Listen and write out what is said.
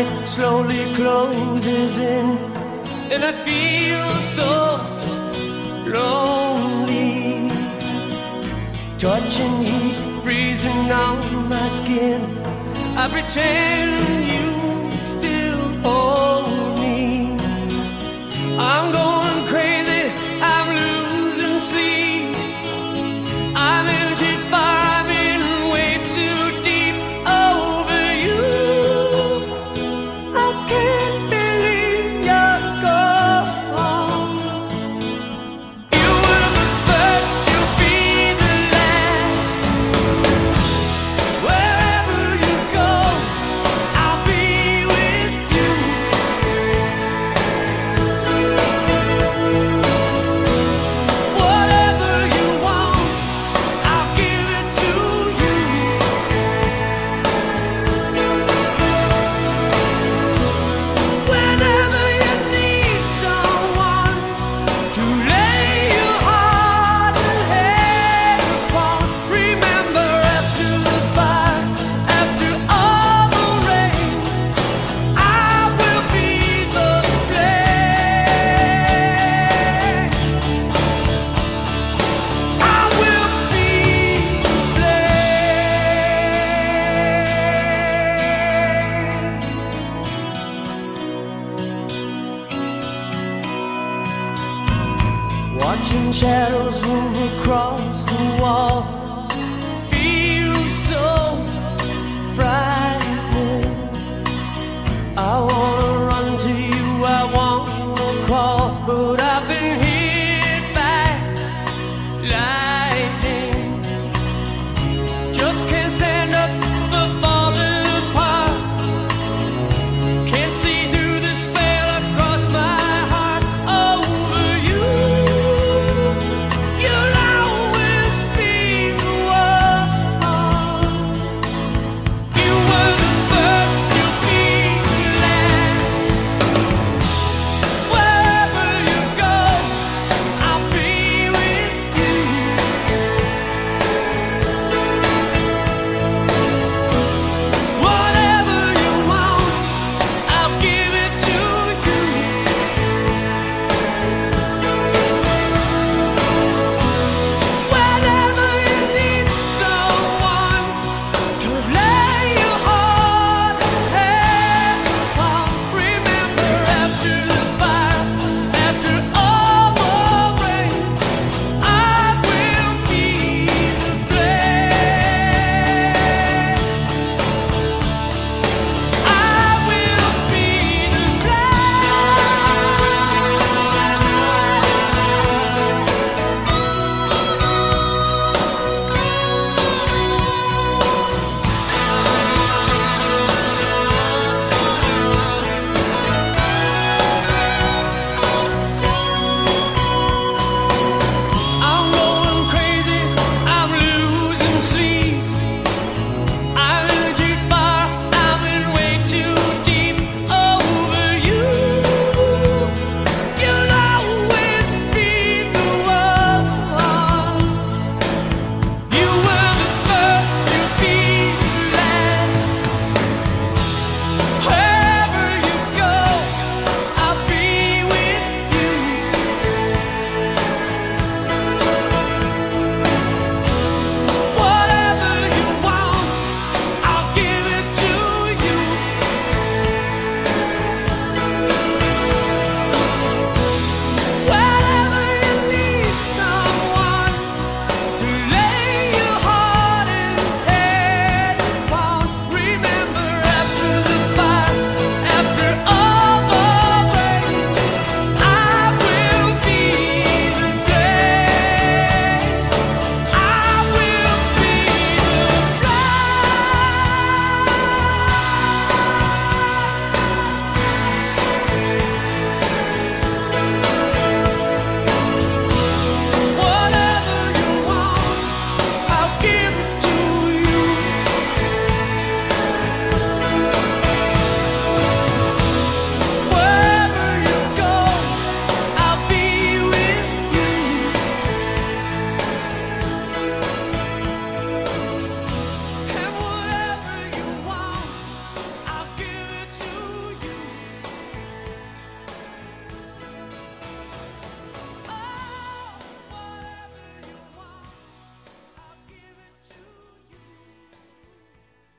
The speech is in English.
Night slowly closes in, and I feel so lonely. Touching heat freezing on my skin. I pretend Watching shadows move across the wall.